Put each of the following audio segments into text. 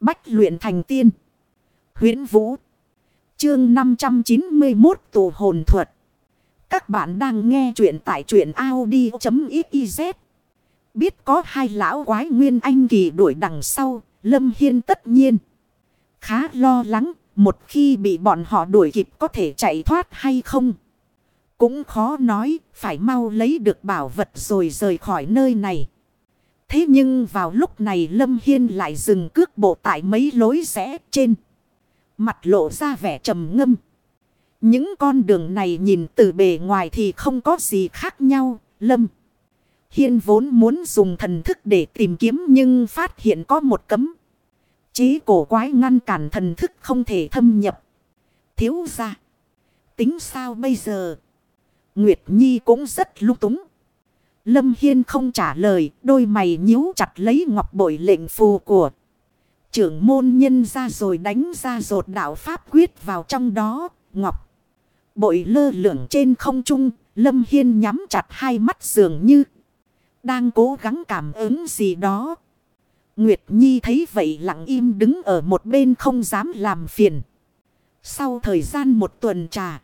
Bách luyện thành tiên. huyễn Vũ. Chương 591 tù hồn thuật. Các bạn đang nghe truyện tại truyện Audi.xyz. Biết có hai lão quái nguyên anh kỳ đuổi đằng sau. Lâm Hiên tất nhiên. Khá lo lắng. Một khi bị bọn họ đuổi kịp có thể chạy thoát hay không. Cũng khó nói. Phải mau lấy được bảo vật rồi rời khỏi nơi này. Thế nhưng vào lúc này Lâm Hiên lại dừng cước bộ tại mấy lối rẽ trên. Mặt lộ ra vẻ trầm ngâm. Những con đường này nhìn từ bề ngoài thì không có gì khác nhau. Lâm Hiên vốn muốn dùng thần thức để tìm kiếm nhưng phát hiện có một cấm. Chí cổ quái ngăn cản thần thức không thể thâm nhập. Thiếu ra. Tính sao bây giờ? Nguyệt Nhi cũng rất lung túng. Lâm Hiên không trả lời, đôi mày nhíu chặt lấy ngọc bội lệnh phù của. Trưởng môn nhân ra rồi đánh ra rột đạo Pháp quyết vào trong đó, ngọc. Bội lơ lửng trên không trung, Lâm Hiên nhắm chặt hai mắt dường như đang cố gắng cảm ứng gì đó. Nguyệt Nhi thấy vậy lặng im đứng ở một bên không dám làm phiền. Sau thời gian một tuần trà,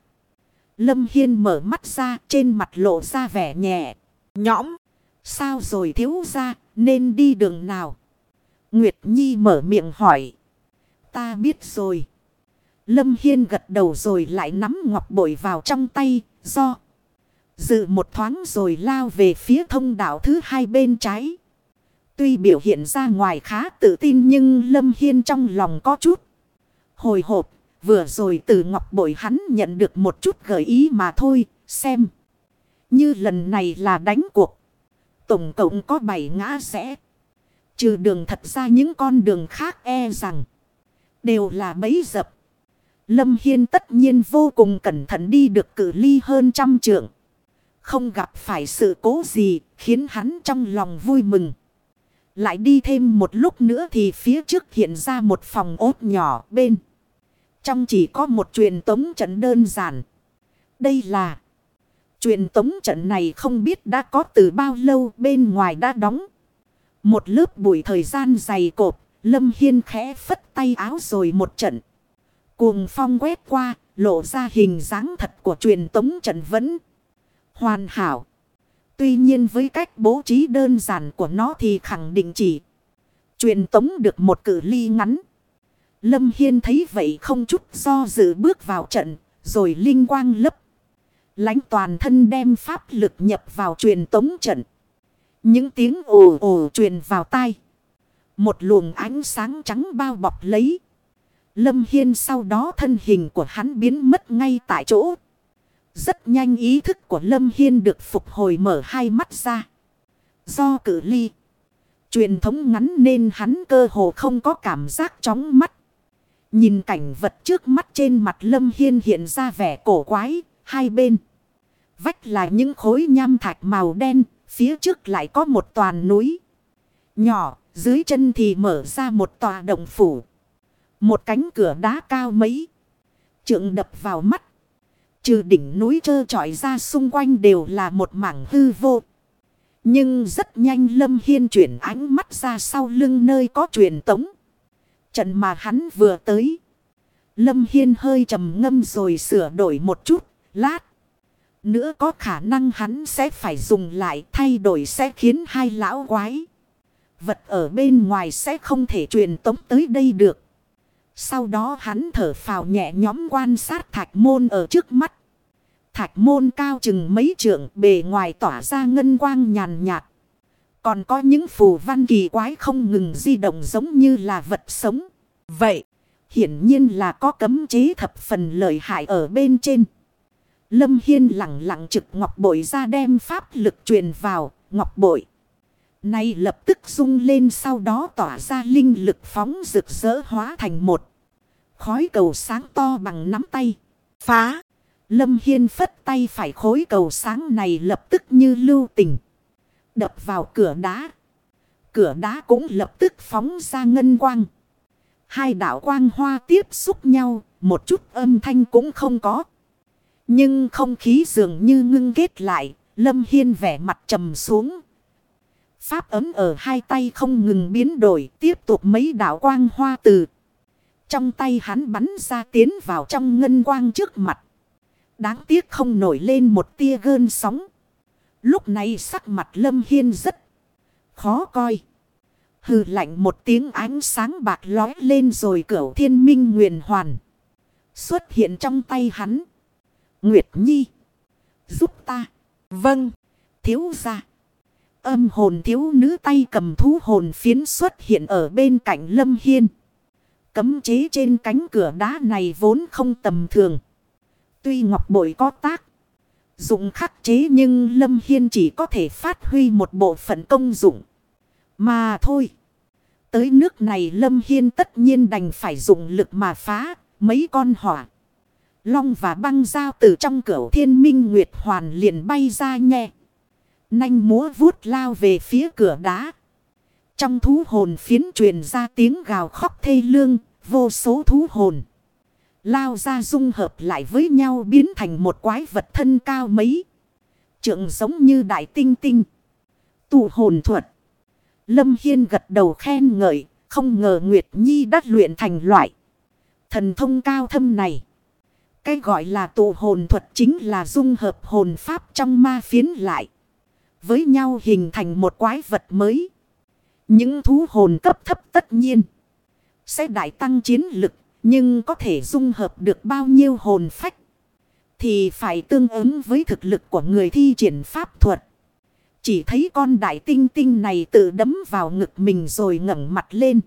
Lâm Hiên mở mắt ra trên mặt lộ ra vẻ nhẹ. Nhõm. Sao rồi thiếu ra nên đi đường nào? Nguyệt Nhi mở miệng hỏi. Ta biết rồi. Lâm Hiên gật đầu rồi lại nắm ngọc bội vào trong tay. Do. Dự một thoáng rồi lao về phía thông đạo thứ hai bên trái. Tuy biểu hiện ra ngoài khá tự tin nhưng Lâm Hiên trong lòng có chút. Hồi hộp. Vừa rồi từ ngọc bội hắn nhận được một chút gợi ý mà thôi. Xem. Như lần này là đánh cuộc. Tổng cộng có 7 ngã rẽ. Trừ đường thật ra những con đường khác e rằng. Đều là bấy dập. Lâm Hiên tất nhiên vô cùng cẩn thận đi được cử ly hơn trăm trượng. Không gặp phải sự cố gì khiến hắn trong lòng vui mừng. Lại đi thêm một lúc nữa thì phía trước hiện ra một phòng ốt nhỏ bên. Trong chỉ có một truyền tống trận đơn giản. Đây là Truyền tống trận này không biết đã có từ bao lâu bên ngoài đã đóng. Một lớp bụi thời gian dày cộp, Lâm Hiên khẽ phất tay áo rồi một trận. Cuồng phong quét qua, lộ ra hình dáng thật của truyền tống trận vẫn hoàn hảo. Tuy nhiên với cách bố trí đơn giản của nó thì khẳng định chỉ truyền tống được một cử ly ngắn. Lâm Hiên thấy vậy không chút do dự bước vào trận, rồi linh quang lấp lãnh toàn thân đem pháp lực nhập vào truyền tống trận. Những tiếng ồ ồ truyền vào tai. Một luồng ánh sáng trắng bao bọc lấy. Lâm Hiên sau đó thân hình của hắn biến mất ngay tại chỗ. Rất nhanh ý thức của Lâm Hiên được phục hồi mở hai mắt ra. Do cử ly. Truyền thống ngắn nên hắn cơ hồ không có cảm giác chóng mắt. Nhìn cảnh vật trước mắt trên mặt Lâm Hiên hiện ra vẻ cổ quái, hai bên. Vách là những khối nham thạch màu đen, phía trước lại có một toàn núi. Nhỏ, dưới chân thì mở ra một tòa động phủ. Một cánh cửa đá cao mấy. Trượng đập vào mắt. Trừ đỉnh núi trơ trọi ra xung quanh đều là một mảng hư vô. Nhưng rất nhanh Lâm Hiên chuyển ánh mắt ra sau lưng nơi có truyền tống. Trận mà hắn vừa tới. Lâm Hiên hơi trầm ngâm rồi sửa đổi một chút. Lát nữa có khả năng hắn sẽ phải dùng lại thay đổi sẽ khiến hai lão quái. Vật ở bên ngoài sẽ không thể truyền tống tới đây được. Sau đó hắn thở phào nhẹ nhóm quan sát thạch môn ở trước mắt. Thạch môn cao chừng mấy trượng bề ngoài tỏa ra ngân quang nhàn nhạt. Còn có những phù văn kỳ quái không ngừng di động giống như là vật sống. Vậy, hiển nhiên là có cấm chế thập phần lợi hại ở bên trên. Lâm Hiên lặng lặng trực ngọc bội ra đem pháp lực truyền vào ngọc bội. Nay lập tức rung lên sau đó tỏa ra linh lực phóng rực rỡ hóa thành một. Khói cầu sáng to bằng nắm tay. Phá. Lâm Hiên phất tay phải khối cầu sáng này lập tức như lưu tình. Đập vào cửa đá. Cửa đá cũng lập tức phóng ra ngân quang. Hai đảo quang hoa tiếp xúc nhau. Một chút âm thanh cũng không có. Nhưng không khí dường như ngưng kết lại, Lâm Hiên vẻ mặt trầm xuống. Pháp ấm ở hai tay không ngừng biến đổi. Tiếp tục mấy đạo quang hoa từ. Trong tay hắn bắn ra tiến vào trong ngân quang trước mặt. Đáng tiếc không nổi lên một tia gơn sóng. Lúc này sắc mặt Lâm Hiên rất khó coi. Hừ lạnh một tiếng ánh sáng bạc lói lên rồi cửu thiên minh nguyền hoàn. Xuất hiện trong tay hắn. Nguyệt Nhi. Giúp ta. Vâng. Thiếu ra. Âm hồn thiếu nữ tay cầm thú hồn phiến xuất hiện ở bên cạnh Lâm Hiên. Cấm chế trên cánh cửa đá này vốn không tầm thường. Tuy ngọc bội có tác. Dụng khắc chế nhưng Lâm Hiên chỉ có thể phát huy một bộ phận công dụng. Mà thôi. Tới nước này Lâm Hiên tất nhiên đành phải dùng lực mà phá mấy con hỏa. Long và băng dao từ trong cửa thiên minh nguyệt hoàn liền bay ra nhẹ. Nanh múa vuốt lao về phía cửa đá. Trong thú hồn phiến truyền ra tiếng gào khóc thê lương, vô số thú hồn. Lao ra dung hợp lại với nhau biến thành một quái vật thân cao mấy. Trượng giống như đại tinh tinh. Tụ hồn thuật. Lâm Hiên gật đầu khen ngợi, không ngờ Nguyệt Nhi đã luyện thành loại. Thần thông cao thâm này. Cái gọi là tụ hồn thuật chính là dung hợp hồn pháp trong ma phiến lại. Với nhau hình thành một quái vật mới. Những thú hồn cấp thấp tất nhiên. Sẽ đại tăng chiến lực. Nhưng có thể dung hợp được bao nhiêu hồn phách. Thì phải tương ứng với thực lực của người thi triển pháp thuật. Chỉ thấy con đại tinh tinh này tự đấm vào ngực mình rồi ngẩng mặt lên.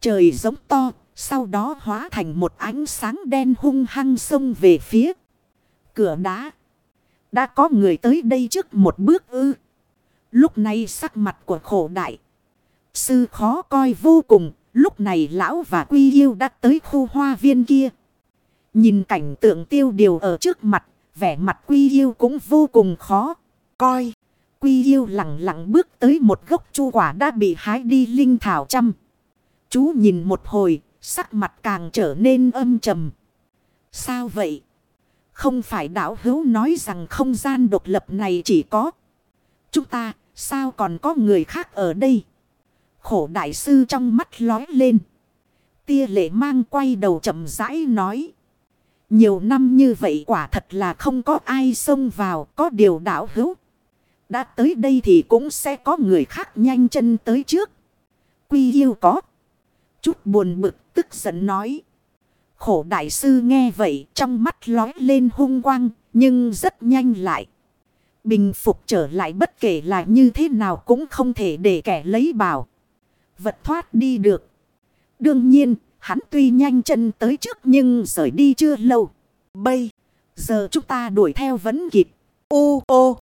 Trời giống to, sau đó hóa thành một ánh sáng đen hung hăng xông về phía cửa đá. Đã có người tới đây trước một bước ư. Lúc này sắc mặt của khổ đại. Sư khó coi vô cùng. Lúc này lão và quy yêu đã tới khu hoa viên kia. Nhìn cảnh tượng tiêu điều ở trước mặt. Vẻ mặt quy yêu cũng vô cùng khó. Coi. Quy yêu lặng lặng bước tới một gốc chu quả đã bị hái đi linh thảo trăm. Chú nhìn một hồi. Sắc mặt càng trở nên âm trầm. Sao vậy? Không phải đạo hữu nói rằng không gian độc lập này chỉ có. Chúng ta, sao còn có người khác ở đây? Khổ đại sư trong mắt lói lên. Tia lệ mang quay đầu chậm rãi nói. Nhiều năm như vậy quả thật là không có ai xông vào, có điều đạo hữu. Đã tới đây thì cũng sẽ có người khác nhanh chân tới trước. Quy yêu có. Chút buồn bực, tức giận nói. Khổ đại sư nghe vậy, trong mắt lói lên hung quang, nhưng rất nhanh lại. Bình phục trở lại bất kể là như thế nào cũng không thể để kẻ lấy bảo. Vật thoát đi được. Đương nhiên, hắn tuy nhanh chân tới trước nhưng rời đi chưa lâu. Bây giờ chúng ta đuổi theo vẫn kịp. Ô ô